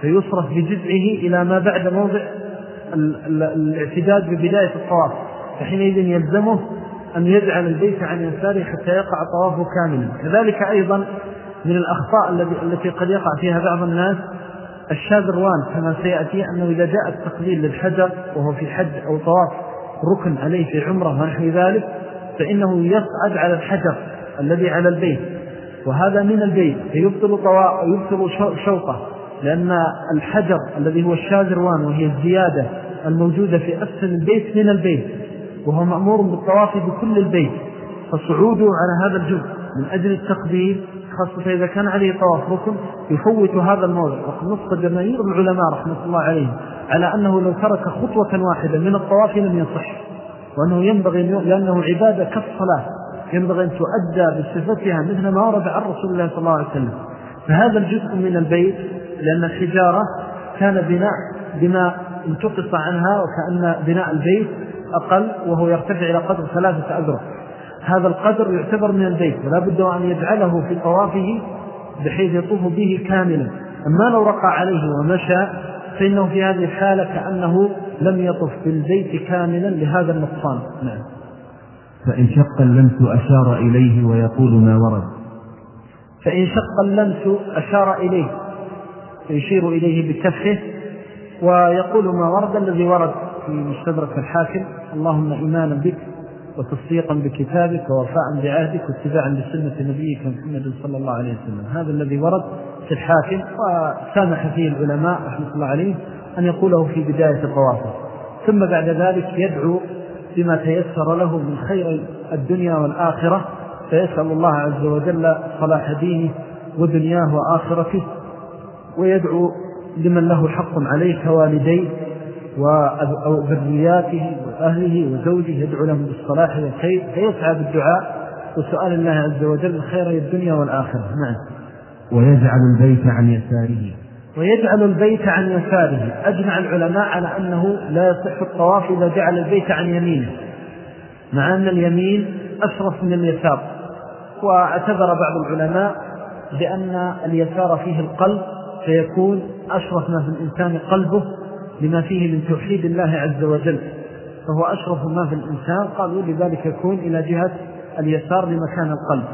Speaker 3: فيصرف بجزعه إلى ما بعد موضع الاعتداد ببداية الطواف فحينئذ يلزمه أن يجعل البيت عن يساره حتى يقع طوافه كاملا. كذلك أيضا من الأخطاء التي قد يقع فيها بعض الناس الشاذروان كما سيأتي أنه إذا جاء التقليل للحجر وهو في حج أو طواف ركن عليه في عمرة ونحو ذلك فإنه يصعد على الحجر الذي على البيت. وهذا من البيت فيبطل طواء ويبطل شوطه لأن الحجر الذي هو الشاذروان وهي الزيادة الموجودة في أسفل البيت من البيت وهو مأمور بالطواف بكل البيت فصعوده على هذا الجزء من أجل التقديم خاصة إذا كان عليه طواف ركن يفوت هذا الموضع. وقد نصف جماهير العلماء رحمة الله عليهم على أنه لو ترك خطوة واحدة من الطواف لم يصح وأنه ينبغي لأنه عبادة كالصلاة. ينبغي أن تؤدى بصفتها مثل ما ورد عن رسول الله صلى الله عليه وسلم. فهذا الجزء من البيت لأن الحجارة كان بناء بما انتقص عنها وكأن بناء البيت أقل وهو يرتفع إلى قدر ثلاثة أذرع هذا القدر يعتبر من البيت ولا بد أن يجعله في طوافه بحيث يطوف به كاملا. أما لو رقى عليه ومشى فإنه في هذه الحالة كأنه لم يطف بالبيت كاملا لهذا النقصان. نعم.
Speaker 1: فإن شق اللمس أشار إليه ويقول ما ورد.
Speaker 3: فإن شق اللمس أشار إليه يشير إليه بكفه ويقول ما ورد الذي ورد في مستدرك الحاكم اللهم إيمانا بك وتصديقا بكتابك ووفاء بعهدك واتباعا لسنة نبيك محمد صلى الله عليه وسلم. هذا الذي ورد في الحاكم وسامح فيه العلماء رحمة الله عليه أن يقوله في بداية طوافه ثم بعد ذلك يدعو بما تيسر له من خير الدنيا والآخرة. فيسأل الله عز وجل صلاح دينه ودنياه وآخرته ويدعو لمن له حق عليه كوالديه وذرياته وأهله وزوجه يدعو لهم بالصلاح والخير فيسعى بالدعاء. وسؤال الله عز وجل خير الدنيا والآخرة. نعم.
Speaker 1: ويجعل البيت عن يساره.
Speaker 3: ويجعل البيت عن يساره. أجمع العلماء على أنه لا يصح الطواف إذا جعل البيت عن يمينه مع أن اليمين أشرف من اليسار. واعتبر بعض العلماء بأن اليسار فيه القلب فيكون أشرف ما في الإنسان قلبه لما فيه من توحيد الله عز وجل. فهو أشرف ما في الإنسان قالوا لذلك يكون إلى جهة اليسار لمكان القلب.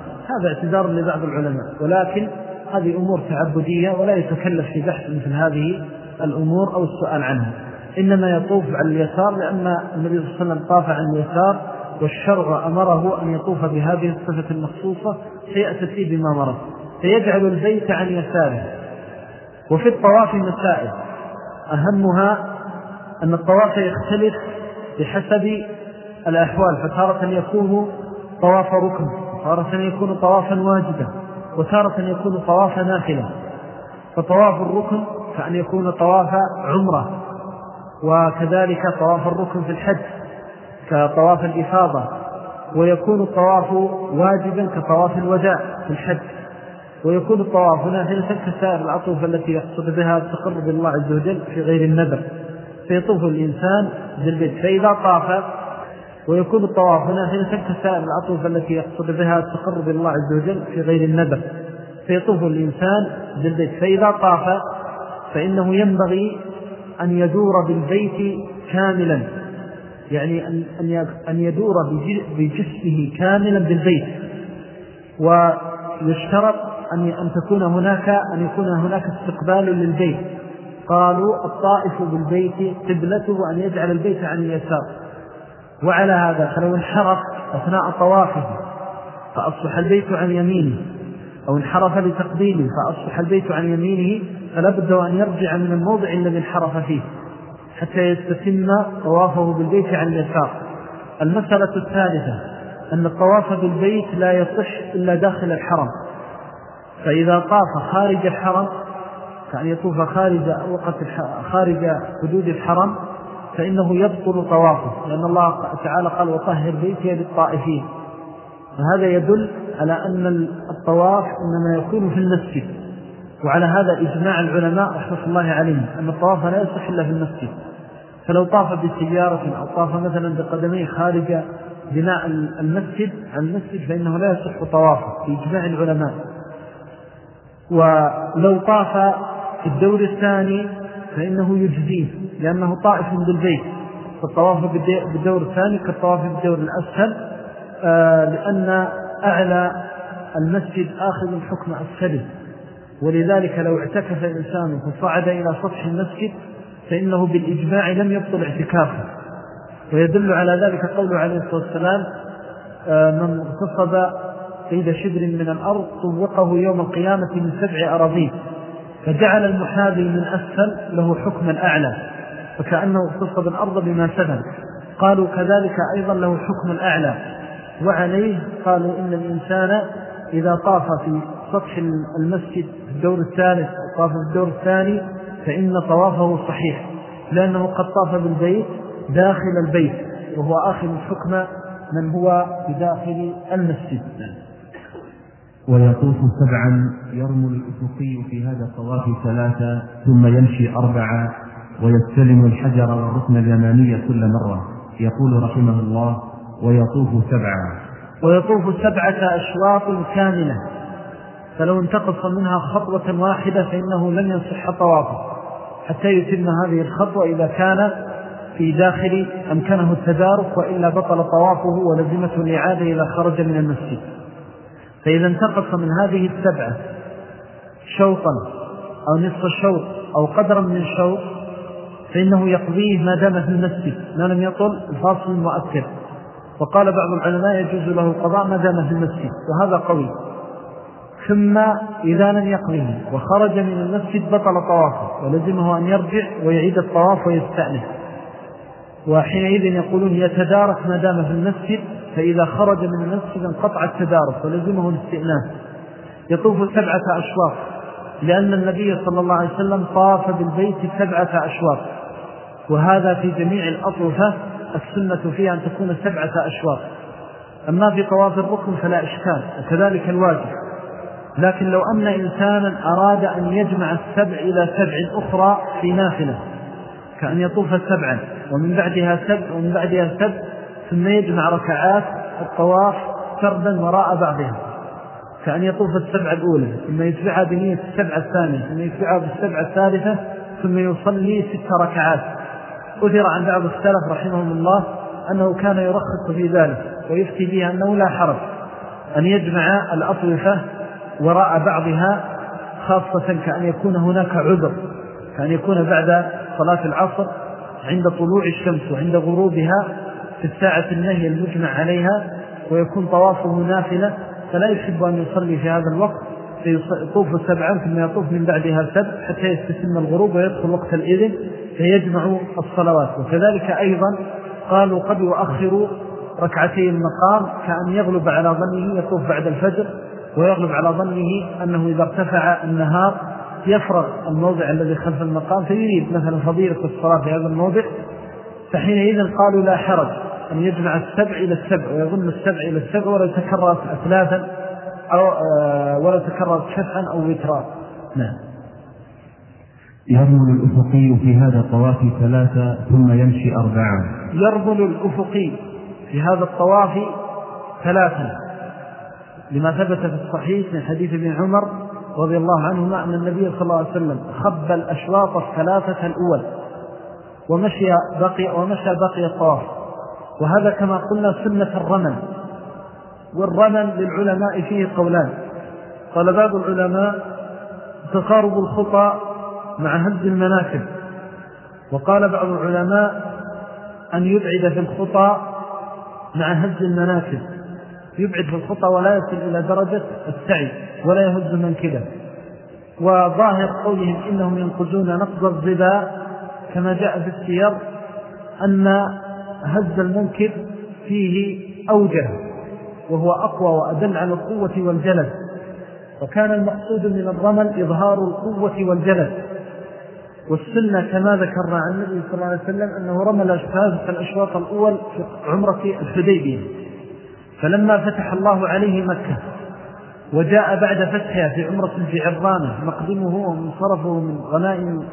Speaker 3: هذا اعتذار لبعض العلماء. ولكن هذه أمور تعبدية ولا يتكلف في بحث مثل هذه الأمور أو السؤال عنها. إنما يطوف على اليسار لأن النبي صلى الله عليه وسلم طاف عن اليسار والشرع أمره أن يطوف بهذه الصفة المخصوصة سيأتي فيه بما مرض. فيجعل البيت عن يساره. وفي الطواف مسائل. أهمها أن الطواف يختلف بحسب الأحوال فتارة يكون طواف ركن وتارة يكون طوافا واجدا وتارة يكون طواف نافلة. فطواف الركن كأن يكون طواف عمرة. وكذلك طواف الركن في الحج كطواف الإفاضة. ويكون الطواف واجبا كطواف الوداع في الحج. ويكون الطواف نافلة كسائر العطوف التي يحصل بها التقرب الله عز وجل في غير النذر. فيطوف الإنسان بالبيت. فإذا طاف ويكون الطواف نافلة كسائر العطوف التي يحصل بها التقرب الله عز وجل في غير النذر. فيطوف الإنسان بالبيت فإذا طاف فإنه ينبغي أن يدور بالبيت كاملا. يعني أن يدور بجسمه كاملا بالبيت. ويشترط أن أن تكون هناك أن يكون هناك استقبال للبيت. قالوا الطائف بالبيت قبلته أن يجعل البيت عن اليسار. وعلى هذا فلو انحرف أثناء طوافه فأصبح البيت عن يمينه أو انحرف لتقديمه فأصبح البيت عن يمينه فلا بد أن يرجع من الموضع الذي انحرف فيه حتى يستتم طوافه بالبيت عن اليسار. المسألة الثالثة أن الطواف بالبيت لا يصح إلا داخل الحرم. فإذا طاف خارج الحرم كأن يطوف خارج وقت خارج حدود الحرم فإنه يبطل طوافه لأن الله تعالى قال وطهر بيتي للطائفين فهذا يدل على أن الطواف إنما يكون في المسجد وعلى هذا إجماع العلماء رحمة الله عليهم أن الطواف لا يصح إلا في المسجد. فلو طاف بسيارة أو طاف مثلا بقدميه خارج بناء المسجد عن المسجد فإنه لا يصح طوافه في إجماع العلماء. ولو طاف في الدور الثاني فإنه يجزيه. لأنه طائف بالبيت فالطواف بالدور الثاني كالطواف بالدور الأسهل آه، لأن أعلى المسجد آخذ الحكم أسهله ولذلك لو اعتكف الإنسان فصعد إلى سطح المسجد فإنه بالإجماع لم يبطل اعتكافه. ويدل على ذلك قوله عليه الصلاة والسلام آه، من اغتصب قيد شبر من الأرض طوقه يوم القيامة من سبع أراضين فجعل المحاذي من أسفل له حكم الأعلى. فكأنه اغتصب الأرض بما سفل قالوا كذلك أيضا له حكم الأعلى. وعليه قالوا إن الإنسان إذا طاف في سطح المسجد في الدور الثالث طاف في الدور الثاني فإن طوافه صحيح لأنه قد طاف بالبيت داخل البيت وهو آخر الحكم من هو بداخل المسجد.
Speaker 1: ويطوف سبعا يرمل الأفقي في هذا الطواف ثلاثة ثم يمشي أربعة. ويستلم الحجر والركن اليمانية كل مرة يقول رحمه الله ويطوف سبعا.
Speaker 3: ويطوف سبعة أشواط كاملة فلو انتقص منها خطوة واحدة فإنه لن يصح طوافه. حتى يتم هذه الخطوة إذا كان في داخل أمكنه التدارك وإلا بطل طوافه ولزمته الإعادة إذا خرج من المسجد. فإذا انتقص من هذه السبعة شوطا أو نصف الشوط أو قدرا من الشوط فإنه يقضيه ما دام في المسجد ما لم يطل الفاصل المؤكد وقال بعض العلماء يجوز له القضاء ما دام في المسجد وهذا قوي. ثم إذا لم يقضيه وخرج من المسجد بطل طوافه ولزمه أن يرجع ويعيد الطواف ويستأنف. وحينئذ يقولون يتدارك ما دام في المسجد فإذا خرج من المسجد انقطع التدارك ولزمه الاستئناف. يطوف سبعة أشواط لأن النبي صلى الله عليه وسلم طاف بالبيت سبعة أشواط. وهذا في جميع الأطوفة السنة فيها أن تكون سبعة أشواط. أما في طواف الركن فلا إشكال وكذلك الواجب. لكن لو أن إنسانا أراد أن يجمع السبع إلى سبع أخرى في نافلة كأن يطوف سبعا ومن بعدها سبع ومن بعدها سبع ثم يجمع ركعات الطواف فردا وراء بعضها. كأن يطوف السبع الأولى ثم يتبعها بنية السبع الثانية ثم يتبعها بالسبع الثالثة ثم يصلي ست ركعات. أثر عن بعض السلف رحمهم الله أنه كان يرخص في ذلك ويفتي بها أنه لا حرج أن يجمع الأطوفة وراء بعضها خاصة كأن يكون هناك عذر كأن يكون بعد صلاة العصر عند طلوع الشمس وعند غروبها في الساعة النهي المجمع عليها ويكون طوافه نافلة فلا يحب أن يصلي في هذا الوقت فيطوف سبعا ثم يطوف من بعدها سبع حتى يستسم الغروب ويدخل وقت الإذن. فيجمع الصلوات. وكذلك أيضا قالوا قد يؤخر ركعتي المقام كأن يغلب على ظنه يطوف بعد الفجر ويغلب على ظنه أنه إذا ارتفع النهار يفرغ الموضع الذي خلف المقام فيريد مثلا فضيلة الصلاة في هذا الموضع. فحينئذ قالوا لا حرج أن يجمع السبع إلى السبع ويظن السبع إلى السبع ولا يتكرر أثلاثا أو آه، ولا يتكرر شفعا أو وترا. نعم.
Speaker 1: يرمل الأفقي في هذا الطواف ثلاثة ثم يمشي أربعة.
Speaker 3: يرمل الأفقي في هذا الطواف ثلاثا لما ثبت في الصحيح من حديث ابن عمر رضي الله عنهما أن النبي صلى الله عليه وسلم خب الأشواط الثلاثة الأول ومشي بقي, ومشى بقي الطواف. وهذا كما قلنا سنة الرمل. والرمل للعلماء فيه قولان. قال بعض العلماء تقارب الخطى مع هز المناكب. وقال بعض العلماء أن يبعد في الخطى مع هز المناكب. يبعد في الخطى ولا يصل إلى درجة السعي ولا يهز منكبه. وظاهر قولهم إنهم ينقذون نقض الضباء كما جاء في السير أن هز المنكب فيه أوجه وهو أقوى وأدل على القوة والجلد. وكان المقصود من الرمل إظهار القوة والجلد. والسنة كما ذكرنا عن النبي صلى الله عليه وسلم أنه رمل ثلاثة الأشواط الأول في عمرة الحديبية. فلما فتح الله عليه مكة وجاء بعد فتحها في عمرة الجعرانة مقدمه ومنصرفه من غنائم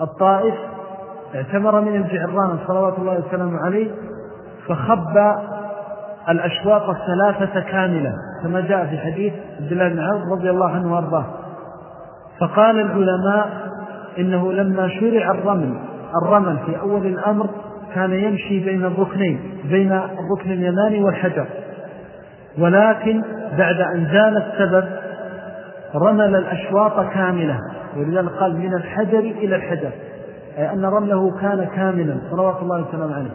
Speaker 3: الطائف اعتمر من الجعرانة صلوات الله وسلامه عليه فخب الأشواط الثلاثة كاملة كما جاء في حديث عبد الله بن عوض رضي الله عنه وأرضاه. فقال العلماء إنه لما شرع الرمل الرمل في أول الأمر كان يمشي بين الركنين بين الركن اليماني والحجر. ولكن بعد أن زال السبب رمل الأشواط كاملة. ولذلك قال من الحجر إلى الحجر. أي أن رمله كان كاملا صلوات الله وسلم عليه.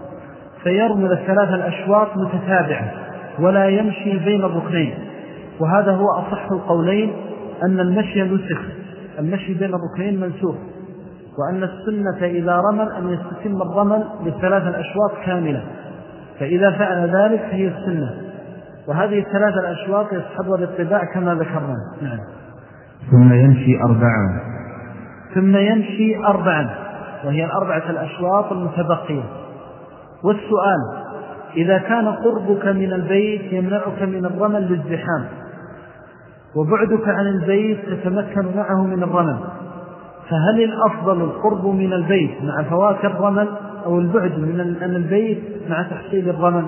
Speaker 3: فيرمل الثلاث الأشواط متتابعة ولا يمشي بين الركنين. وهذا هو أصح القولين أن المشي نسخ. المشي بين الركنين منسوخ. وأن السنة إذا رمل أن يستتم الرمل بالثلاث الأشواط كاملة. فإذا فعل ذلك فهي السنة. وهذه الثلاث الأشواط يصحبها الاتباع كما ذكرنا. نعم.
Speaker 1: ثم يمشي أربعا.
Speaker 3: ثم يمشي أربعا. وهي الأربعة الأشواط المتبقية. والسؤال إذا كان قربك من البيت يمنعك من الرمل للزحام وبعدك عن البيت تتمكن معه من الرمل فهل الأفضل القرب من البيت مع فوات الرمل أو البعد من البيت مع تحصيل الرمل؟